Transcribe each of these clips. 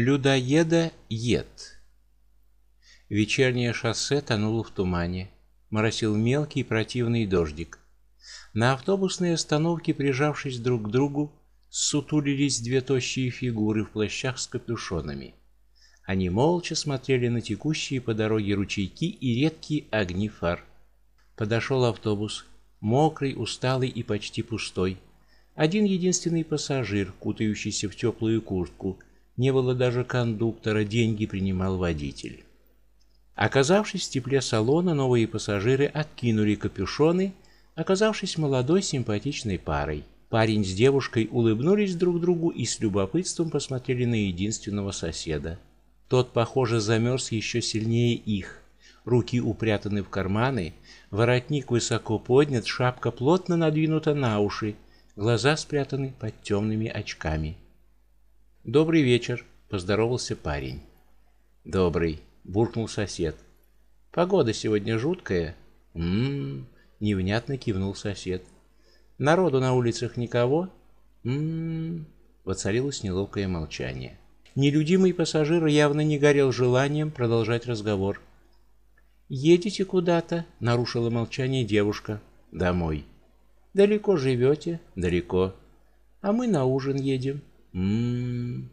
Людоеда ед. Вечернее шоссе тонуло в тумане, моросил мелкий противный дождик. На автобусной остановке, прижавшись друг к другу, сутулились две тощие фигуры в плащах с капюшонами. Они молча смотрели на текущие по дороге ручейки и редкие огни фар. Подошел автобус, мокрый, усталый и почти пустой. Один единственный пассажир, кутающийся в теплую куртку, не было даже кондуктора, деньги принимал водитель. Оказавшись в тепле салона, новые пассажиры откинули капюшоны, оказавшись молодой симпатичной парой. Парень с девушкой улыбнулись друг другу и с любопытством посмотрели на единственного соседа. Тот, похоже, замерз еще сильнее их. Руки упрятаны в карманы, воротник высоко поднят, шапка плотно надвинута на уши, глаза спрятаны под темными очками. Добрый вечер, поздоровался парень. Добрый, буркнул сосед. Погода сегодня жуткая. М-м, невнятно кивнул сосед. Народу на улицах никого? М-м, воцарилось неловкое молчание. Нелюдимый пассажир явно не горел желанием продолжать разговор. Едете куда-то? нарушила молчание девушка. Домой. Далеко живете? Далеко. А мы на ужин едем. М-м.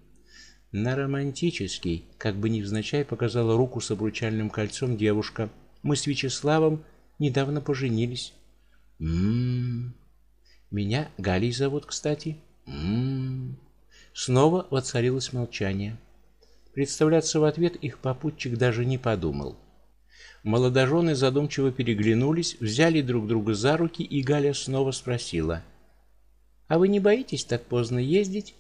На романтический, как бы невзначай показала руку с обручальным кольцом девушка. Мы с Вячеславом недавно поженились. М-м. Меня Галей зовут, кстати. М-м. Снова воцарилось молчание. Представляться в ответ их попутчик даже не подумал. Молодожены задумчиво переглянулись, взяли друг друга за руки, и Галя снова спросила: "А вы не боитесь так поздно ездить?"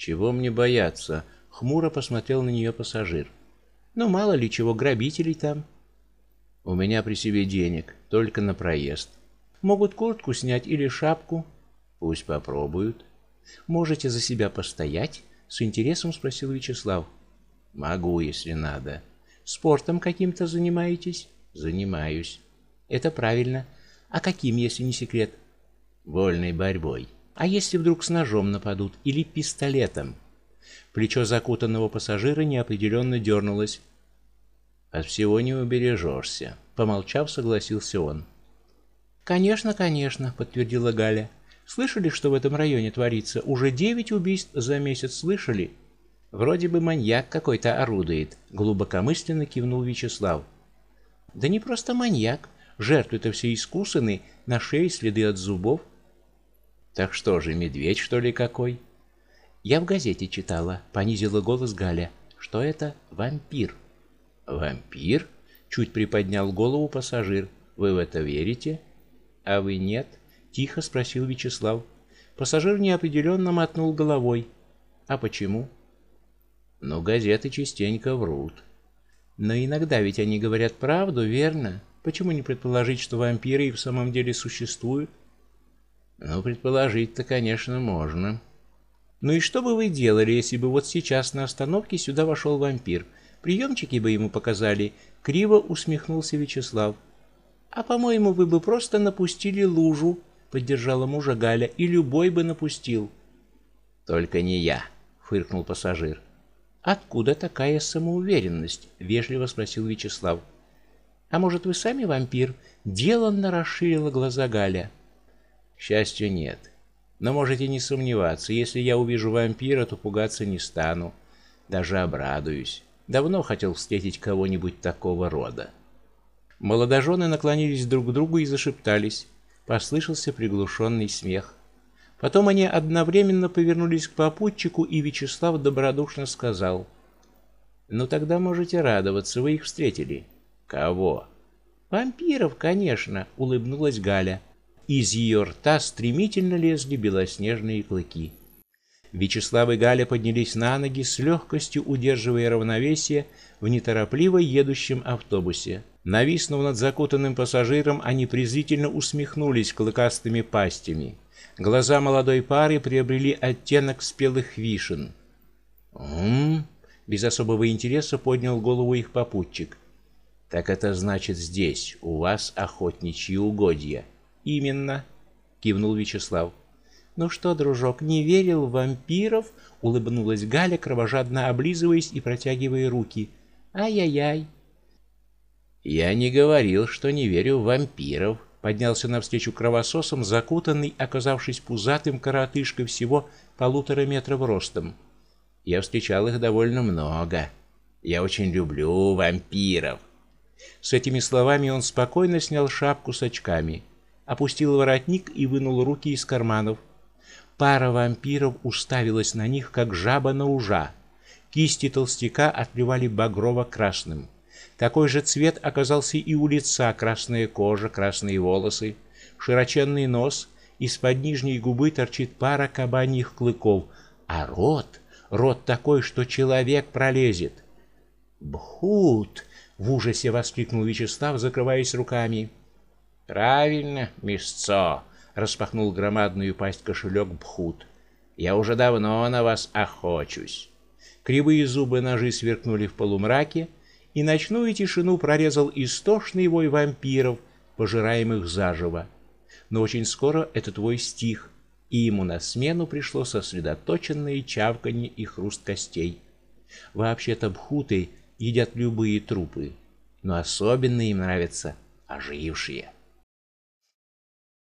Чего мне бояться? Хмуро посмотрел на нее пассажир. Ну мало ли чего грабителей там. У меня при себе денег только на проезд. Могут куртку снять или шапку. Пусть попробуют. Можете за себя постоять? С интересом спросил Вячеслав. Могу, если надо. Спортом каким-то занимаетесь? Занимаюсь. Это правильно. А каким, если не секрет? Вольной борьбой. А если вдруг с ножом нападут или пистолетом? Плечо закутанного пассажира неопределенно дернулось. От всего не убережешься», — помолчав, согласился он. Конечно, конечно, подтвердила Галя. Слышали, что в этом районе творится? Уже девять убийств за месяц слышали? Вроде бы маньяк какой-то орудует, глубокомысленно кивнул Вячеслав. Да не просто маньяк, жертвы-то все искусаны, на шее следы от зубов. Так что же, медведь что ли какой? Я в газете читала, понизила голос Галя. Что это? Вампир. Вампир? Чуть приподнял голову пассажир. Вы в это верите? А вы нет? тихо спросил Вячеслав. Пассажир неопределенно мотнул головой. А почему? Ну, газеты частенько врут. Но иногда ведь они говорят правду, верно? Почему не предположить, что вампиры и в самом деле существуют? Ну, предположить-то, конечно, можно. Ну и что бы вы делали, если бы вот сейчас на остановке сюда вошел вампир? Приемчики бы ему показали, криво усмехнулся Вячеслав. А по-моему, вы бы просто напустили лужу, поддержала мужа Галя, и любой бы напустил. Только не я, фыркнул пассажир. Откуда такая самоуверенность? вежливо спросил Вячеслав. А может, вы сами вампир? Деланно расширила глаза Галя. Счастью, нет. Но можете не сомневаться, если я увижу вампира, то пугаться не стану, даже обрадуюсь. Давно хотел встретить кого-нибудь такого рода. Молодожены наклонились друг к другу и зашептались. Послышался приглушенный смех. Потом они одновременно повернулись к попутчику, и Вячеслав добродушно сказал: "Ну тогда можете радоваться, вы их встретили". "Кого?" "Вампиров, конечно", улыбнулась Галя. Из ее рта стремительно лезли белоснежные клыки. Вячеслав и Галя поднялись на ноги с легкостью удерживая равновесие в неторопливо едущем автобусе. Нависнув над закутанным пассажиром, они презрительно усмехнулись клыкастыми пастями. Глаза молодой пары приобрели оттенок спелых вишен. «М-м-м», без особого интереса поднял голову их попутчик. Так это значит здесь у вас охотничьи угодья. Именно, кивнул Вячеслав. Ну что, дружок, не верил в вампиров? улыбнулась Галя, кровожадно облизываясь и протягивая руки. Ай-яй-яй. Я не говорил, что не верю в вампиров, поднялся навстречу кровососам, закутанный, оказавшись пузатым коротышкой всего полутора метров ростом. Я встречал их довольно много. Я очень люблю вампиров. С этими словами он спокойно снял шапку с очками, опустил воротник и вынул руки из карманов. Пара вампиров уставилась на них, как жаба на ужа. Кисти толстяка отливали багрово-красным. Такой же цвет оказался и у лица: красная кожа, красные волосы, широченный нос, из-под нижней губы торчит пара кабаньих клыков, а рот, рот такой, что человек пролезет. Бхут! в ужасе воскликнул Вячеслав, закрываясь руками. Правильно, мясцо, распахнул громадную пасть кошелек Бхут. Я уже давно на вас охочусь. Кривые зубы ножи сверкнули в полумраке, и ночную тишину прорезал истошный вой вампиров, пожираемых заживо. Но очень скоро этот вой стих, и ему на смену пришло сосредоточенное чавканье и хруст костей. Вообще-то бхуты едят любые трупы, но особенно им нравятся ожившие.